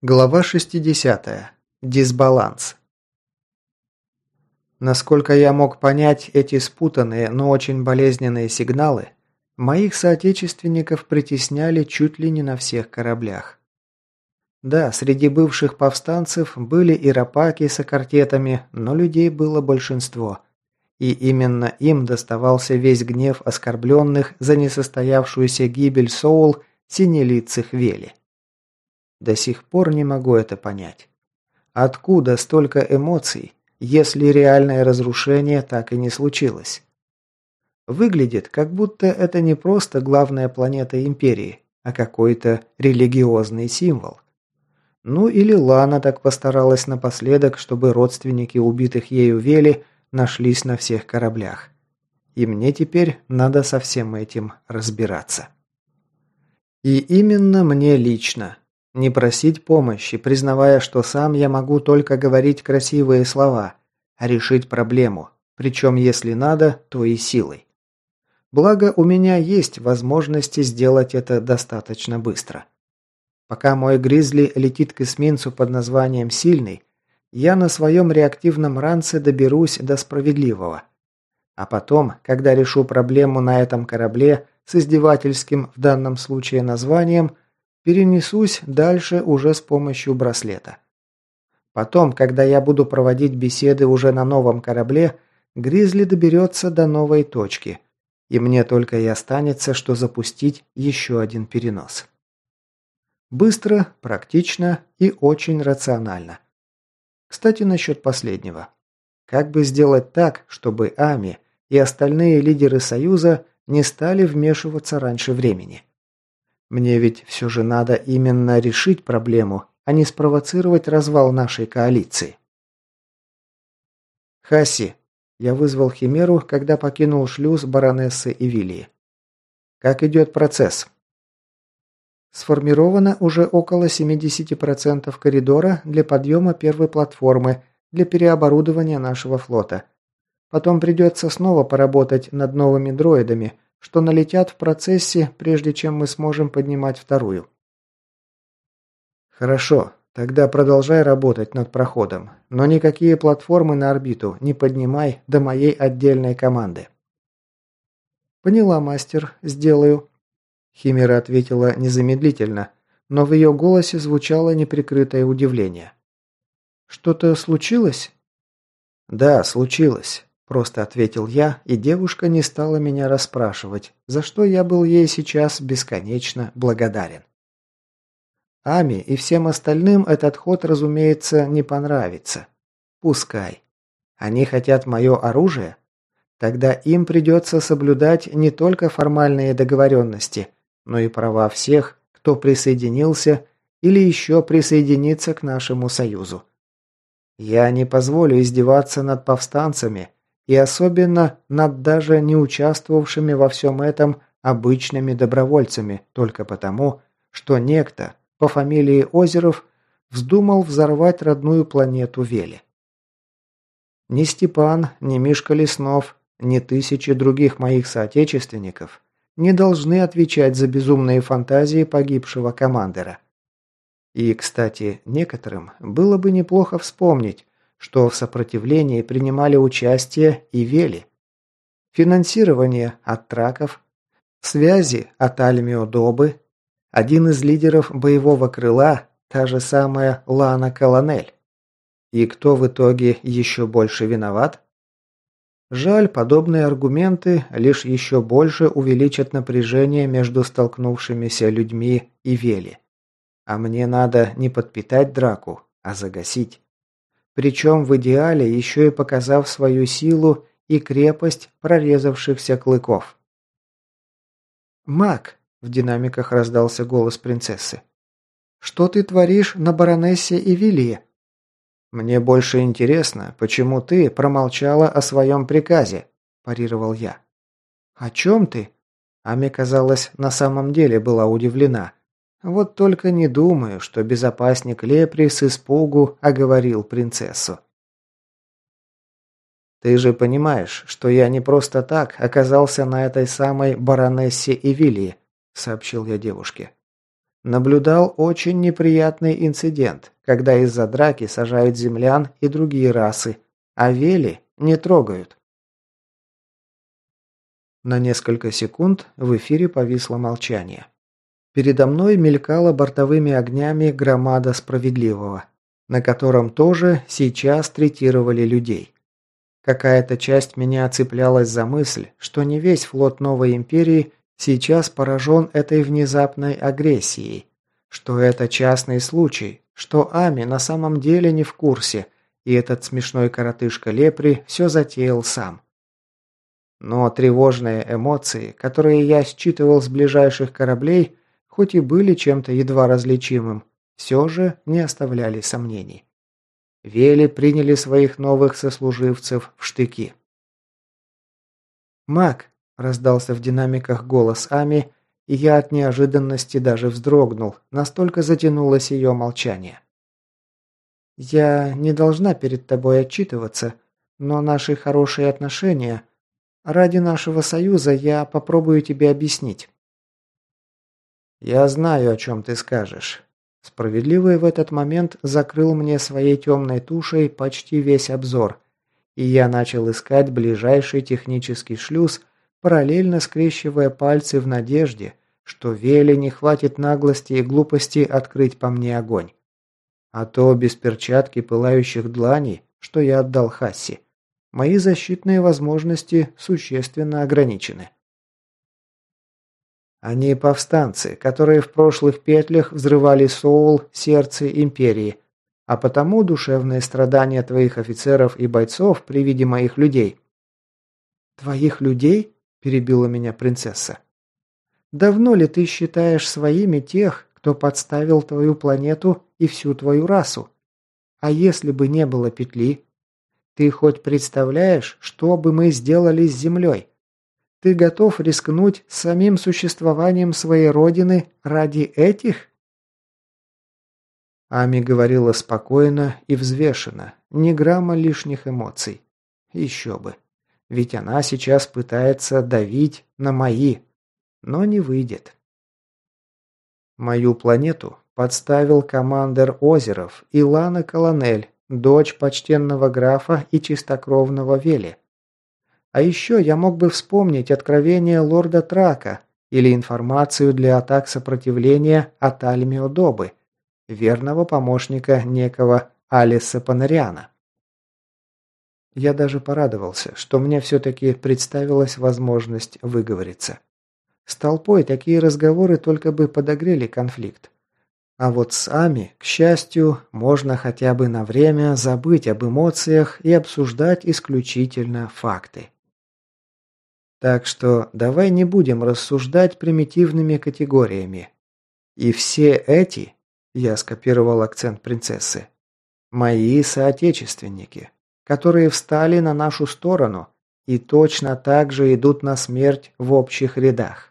Глава 60. Дисбаланс. Насколько я мог понять эти спутанные, но очень болезненные сигналы, моих соотечественников притесняли чуть ли не на всех кораблях. Да, среди бывших повстанцев были и рапаки с аккортетами, но людей было большинство. И именно им доставался весь гнев оскорбленных за несостоявшуюся гибель Соул синелицых Вели. До сих пор не могу это понять. Откуда столько эмоций, если реальное разрушение так и не случилось? Выглядит, как будто это не просто главная планета Империи, а какой-то религиозный символ. Ну или Лана так постаралась напоследок, чтобы родственники убитых ею Вели нашлись на всех кораблях. И мне теперь надо со всем этим разбираться. И именно мне лично, не просить помощи, признавая, что сам я могу только говорить красивые слова, а решить проблему, причем если надо, то и силой. Благо, у меня есть возможности сделать это достаточно быстро. Пока мой Гризли летит к эсминцу под названием «Сильный», я на своем реактивном ранце доберусь до справедливого. А потом, когда решу проблему на этом корабле с издевательским в данном случае названием – перенесусь дальше уже с помощью браслета. Потом, когда я буду проводить беседы уже на новом корабле, Гризли доберется до новой точки, и мне только и останется, что запустить еще один перенос. Быстро, практично и очень рационально. Кстати, насчет последнего. Как бы сделать так, чтобы Ами и остальные лидеры Союза не стали вмешиваться раньше времени? Мне ведь все же надо именно решить проблему, а не спровоцировать развал нашей коалиции. Хаси. Я вызвал Химеру, когда покинул шлюз баронессы Эвилии. Как идет процесс? Сформировано уже около 70% коридора для подъема первой платформы для переоборудования нашего флота. Потом придется снова поработать над новыми дроидами – что налетят в процессе, прежде чем мы сможем поднимать вторую. Хорошо, тогда продолжай работать над проходом, но никакие платформы на орбиту не поднимай до моей отдельной команды. Поняла, мастер, сделаю. Химера ответила незамедлительно, но в ее голосе звучало неприкрытое удивление. Что-то случилось? Да, случилось. Просто ответил я, и девушка не стала меня расспрашивать, за что я был ей сейчас бесконечно благодарен. Ами и всем остальным этот ход, разумеется, не понравится. Пускай. Они хотят мое оружие? Тогда им придется соблюдать не только формальные договоренности, но и права всех, кто присоединился или еще присоединится к нашему союзу. Я не позволю издеваться над повстанцами – и особенно над даже не участвовавшими во всем этом обычными добровольцами, только потому, что некто по фамилии Озеров вздумал взорвать родную планету Вели. Ни Степан, ни Мишка Леснов, ни тысячи других моих соотечественников не должны отвечать за безумные фантазии погибшего командира. И, кстати, некоторым было бы неплохо вспомнить, что в сопротивлении принимали участие и Вели. Финансирование от траков, связи от Альмио один из лидеров боевого крыла, та же самая Лана Колонель. И кто в итоге еще больше виноват? Жаль, подобные аргументы лишь еще больше увеличат напряжение между столкнувшимися людьми и Вели. А мне надо не подпитать драку, а загасить. Причем в идеале еще и показав свою силу и крепость прорезавшихся клыков. «Маг!» – в динамиках раздался голос принцессы. «Что ты творишь на баронессе Эвилии?» «Мне больше интересно, почему ты промолчала о своем приказе?» – парировал я. «О чем ты?» Ами, казалось, на самом деле была удивлена. Вот только не думаю, что безопасник Лепри с испугу оговорил принцессу. «Ты же понимаешь, что я не просто так оказался на этой самой баронессе Эвилии», — сообщил я девушке. наблюдал очень неприятный инцидент, когда из-за драки сажают землян и другие расы, а вели не трогают. На несколько секунд в эфире повисло молчание. Передо мной мелькала бортовыми огнями громада справедливого, на котором тоже сейчас третировали людей. Какая-то часть меня цеплялась за мысль, что не весь флот Новой Империи сейчас поражен этой внезапной агрессией, что это частный случай, что Ами на самом деле не в курсе, и этот смешной коротышка Лепри все затеял сам. Но тревожные эмоции, которые я считывал с ближайших кораблей, хоть и были чем-то едва различимым, все же не оставляли сомнений. Вели приняли своих новых сослуживцев в штыки. «Мак!» – раздался в динамиках голос Ами, и я от неожиданности даже вздрогнул, настолько затянулось ее молчание. «Я не должна перед тобой отчитываться, но наши хорошие отношения... Ради нашего союза я попробую тебе объяснить». «Я знаю, о чем ты скажешь. Справедливый в этот момент закрыл мне своей темной тушей почти весь обзор, и я начал искать ближайший технический шлюз, параллельно скрещивая пальцы в надежде, что Веле не хватит наглости и глупости открыть по мне огонь. А то без перчатки пылающих дланей, что я отдал Хасси, мои защитные возможности существенно ограничены. Они повстанцы, которые в прошлых петлях взрывали Соул, сердце Империи, а потому душевные страдания твоих офицеров и бойцов при виде моих людей». «Твоих людей?» – перебила меня принцесса. «Давно ли ты считаешь своими тех, кто подставил твою планету и всю твою расу? А если бы не было петли? Ты хоть представляешь, что бы мы сделали с Землей? Ты готов рискнуть самим существованием своей родины ради этих? Ами говорила спокойно и взвешенно, ни грамма лишних эмоций. Еще бы. Ведь она сейчас пытается давить на мои, но не выйдет. Мою планету подставил командир Озеров Илана Колонель, дочь почтенного графа и чистокровного Вели. А еще я мог бы вспомнить откровение лорда Трака или информацию для атак сопротивления от Альмио Добы, верного помощника некого Алиса Панариана. Я даже порадовался, что мне все-таки представилась возможность выговориться. С толпой такие разговоры только бы подогрели конфликт. А вот с Ами, к счастью, можно хотя бы на время забыть об эмоциях и обсуждать исключительно факты. Так что давай не будем рассуждать примитивными категориями. И все эти, я скопировал акцент принцессы, мои соотечественники, которые встали на нашу сторону и точно так же идут на смерть в общих рядах.